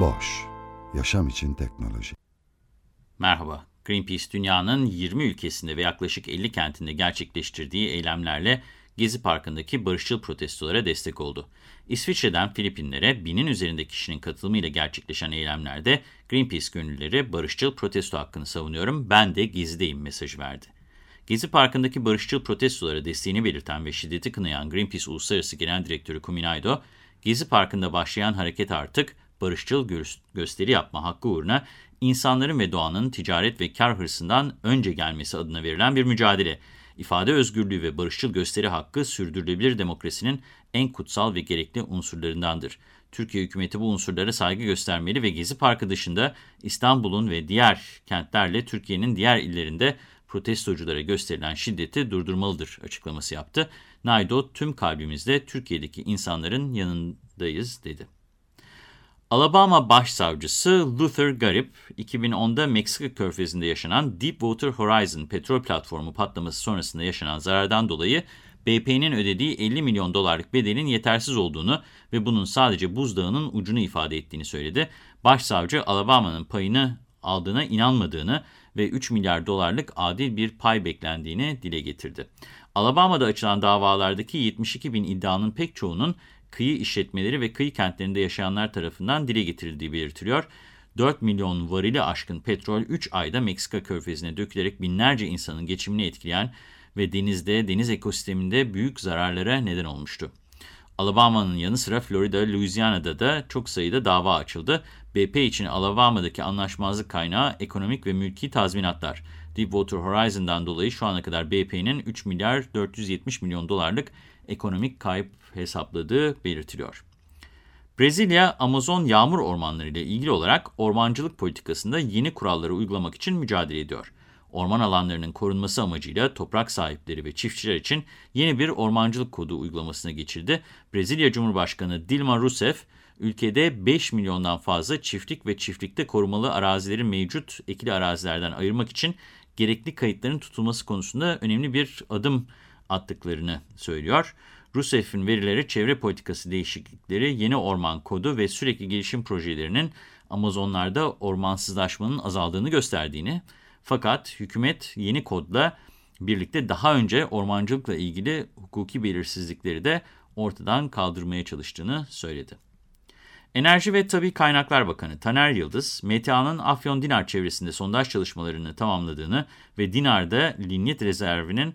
Boş, yaşam için teknoloji. Merhaba, Greenpeace dünyanın 20 ülkesinde ve yaklaşık 50 kentinde gerçekleştirdiği eylemlerle Gezi Parkı'ndaki barışçıl protestolara destek oldu. İsviçre'den Filipinlere binin üzerinde kişinin katılımıyla gerçekleşen eylemlerde Greenpeace gönüllüleri barışçıl protesto hakkını savunuyorum, ben de Gezi'deyim mesajı verdi. Gezi Parkı'ndaki barışçıl protestolara desteğini belirten ve şiddeti kınayan Greenpeace Uluslararası Genel Direktörü Kuminaido, Gezi Parkı'nda başlayan hareket artık barışçıl gö gösteri yapma hakkı uğruna insanların ve doğanın ticaret ve kar hırsından önce gelmesi adına verilen bir mücadele. İfade özgürlüğü ve barışçıl gösteri hakkı sürdürülebilir demokrasinin en kutsal ve gerekli unsurlarındandır. Türkiye hükümeti bu unsurlara saygı göstermeli ve Gezi Parkı dışında İstanbul'un ve diğer kentlerle Türkiye'nin diğer illerinde protestoculara gösterilen şiddeti durdurmalıdır açıklaması yaptı. Naido tüm kalbimizde Türkiye'deki insanların yanındayız dedi. Alabama Başsavcısı Luther Garip, 2010'da Meksika körfezinde yaşanan Deepwater Horizon petrol platformu patlaması sonrasında yaşanan zarardan dolayı BP'nin ödediği 50 milyon dolarlık bedelin yetersiz olduğunu ve bunun sadece buzdağının ucunu ifade ettiğini söyledi. Başsavcı Alabama'nın payını aldığına inanmadığını ve 3 milyar dolarlık adil bir pay beklendiğini dile getirdi. Alabama'da açılan davalardaki 72 bin iddianın pek çoğunun kıyı işletmeleri ve kıyı kentlerinde yaşayanlar tarafından dile getirildiği belirtiliyor. 4 milyon varili aşkın petrol 3 ayda Meksika körfezine dökülerek binlerce insanın geçimini etkileyen ve denizde, deniz ekosisteminde büyük zararlara neden olmuştu. Alabama'nın yanı sıra Florida, Louisiana'da da çok sayıda dava açıldı. BP için Alabama'daki anlaşmazlık kaynağı ekonomik ve mülki tazminatlar. Deepwater Horizon'dan dolayı şu ana kadar BP'nin 3 milyar 470 milyon dolarlık ekonomik kayıp hesapladığı belirtiliyor. Brezilya, Amazon yağmur ormanları ile ilgili olarak ormancılık politikasında yeni kuralları uygulamak için mücadele ediyor. Orman alanlarının korunması amacıyla toprak sahipleri ve çiftçiler için yeni bir ormancılık kodu uygulamasına geçirdi. Brezilya Cumhurbaşkanı Dilma Rousseff, ülkede 5 milyondan fazla çiftlik ve çiftlikte korumalı arazileri mevcut ekili arazilerden ayırmak için gerekli kayıtların tutulması konusunda önemli bir adım attıklarını söylüyor. Rousseff'in verileri çevre politikası değişiklikleri, yeni orman kodu ve sürekli gelişim projelerinin Amazonlarda ormansızlaşmanın azaldığını gösterdiğini, fakat hükümet yeni kodla birlikte daha önce ormancılıkla ilgili hukuki belirsizlikleri de ortadan kaldırmaya çalıştığını söyledi. Enerji ve Tabi Kaynaklar Bakanı Taner Yıldız, MTA'nın Afyon Dinar çevresinde sondaj çalışmalarını tamamladığını ve Dinar'da linyet rezervinin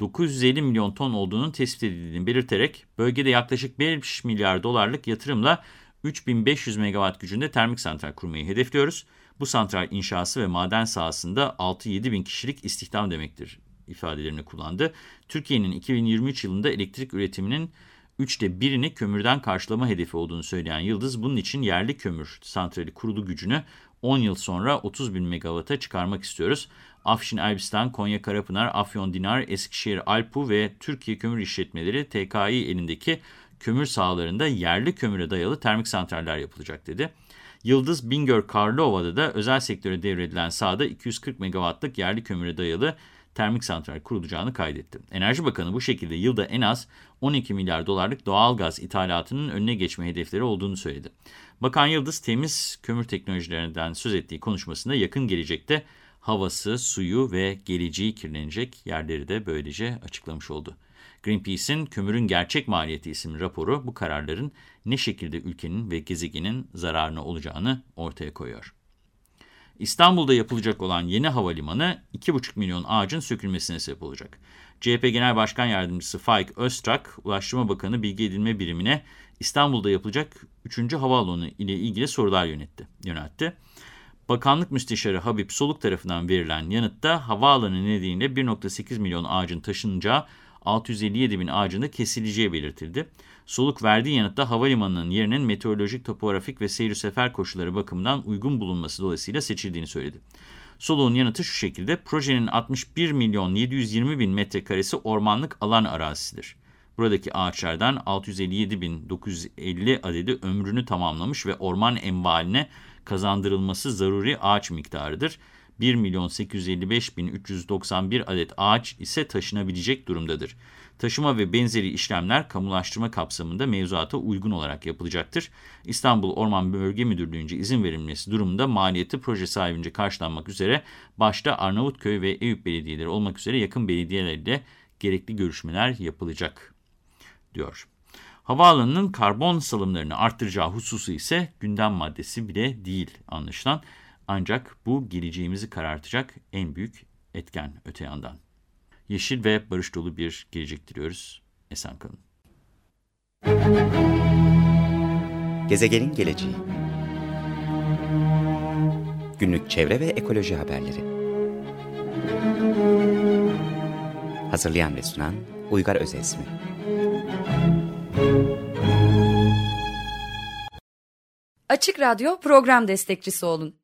950 milyon ton olduğunun tespit edildiğini belirterek bölgede yaklaşık 5 milyar dolarlık yatırımla 3500 megawatt gücünde termik santral kurmayı hedefliyoruz. Bu santral inşası ve maden sahasında 6-7 bin kişilik istihdam demektir ifadelerini kullandı. Türkiye'nin 2023 yılında elektrik üretiminin üçte birini kömürden karşılama hedefi olduğunu söyleyen Yıldız, bunun için yerli kömür santrali kurulu gücünü 10 yıl sonra 30 bin megawata çıkarmak istiyoruz. Afşin Elbistan, Konya Karapınar, Afyon Dinar, Eskişehir Alpu ve Türkiye Kömür İşletmeleri TKİ elindeki kömür sahalarında yerli kömüre dayalı termik santraller yapılacak dedi. Yıldız Bingöl Karlova'da da özel sektöre devredilen sahada 240 megawattlık yerli kömüre dayalı termik santral kurulacağını kaydetti. Enerji Bakanı bu şekilde yılda en az 12 milyar dolarlık doğal gaz ithalatının önüne geçme hedefleri olduğunu söyledi. Bakan Yıldız temiz kömür teknolojilerinden söz ettiği konuşmasında yakın gelecekte havası, suyu ve geleceği kirlenecek yerleri de böylece açıklamış oldu. Greenpeace'in Kömürün Gerçek Maliyeti isimli raporu bu kararların ne şekilde ülkenin ve gezegenin zararına olacağını ortaya koyuyor. İstanbul'da yapılacak olan yeni havalimanı 2,5 milyon ağacın sökülmesine sebep olacak. CHP Genel Başkan Yardımcısı Faik Öztrak, Ulaştırma Bakanı Bilgi Edinme Birimine İstanbul'da yapılacak 3. havaalanı ile ilgili sorular yönetti, yöneltti. Bakanlık Müsteşarı Habib Soluk tarafından verilen yanıtta havaalanı nedeniyle 1.8 milyon ağacın taşınacağı 657 bin ağacında kesileceği belirtildi. Soluk verdiği yanıtta havalimanının yerinin meteorolojik, topografik ve seyir sefer koşulları bakımından uygun bulunması dolayısıyla seçildiğini söyledi. Soluğun yanıtı şu şekilde, projenin 61 milyon 720 bin metrekaresi ormanlık alan arazisidir. Buradaki ağaçlardan 657.950 adedi ömrünü tamamlamış ve orman envaline kazandırılması zaruri ağaç miktarıdır. 1 milyon 855 bin 391 adet ağaç ise taşınabilecek durumdadır. Taşıma ve benzeri işlemler kamulaştırma kapsamında mevzuata uygun olarak yapılacaktır. İstanbul Orman Bölge Müdürlüğü'nce izin verilmesi durumunda maliyeti proje sahibince karşılanmak üzere başta Arnavutköy ve Eyüp belediyeleri olmak üzere yakın belediyelerle gerekli görüşmeler yapılacak, diyor. Havaalanının karbon salımlarını arttıracağı hususu ise gündem maddesi bile değil anlaşılan. Ancak bu geleceğimizi karartacak en büyük etken öte yandan. Yeşil ve barış dolu bir gelecek diliyoruz. Esen kalın. Gezegenin geleceği Günlük çevre ve ekoloji haberleri Hazırlayan ve sunan Uygar Özesmi Açık Radyo program destekçisi olun.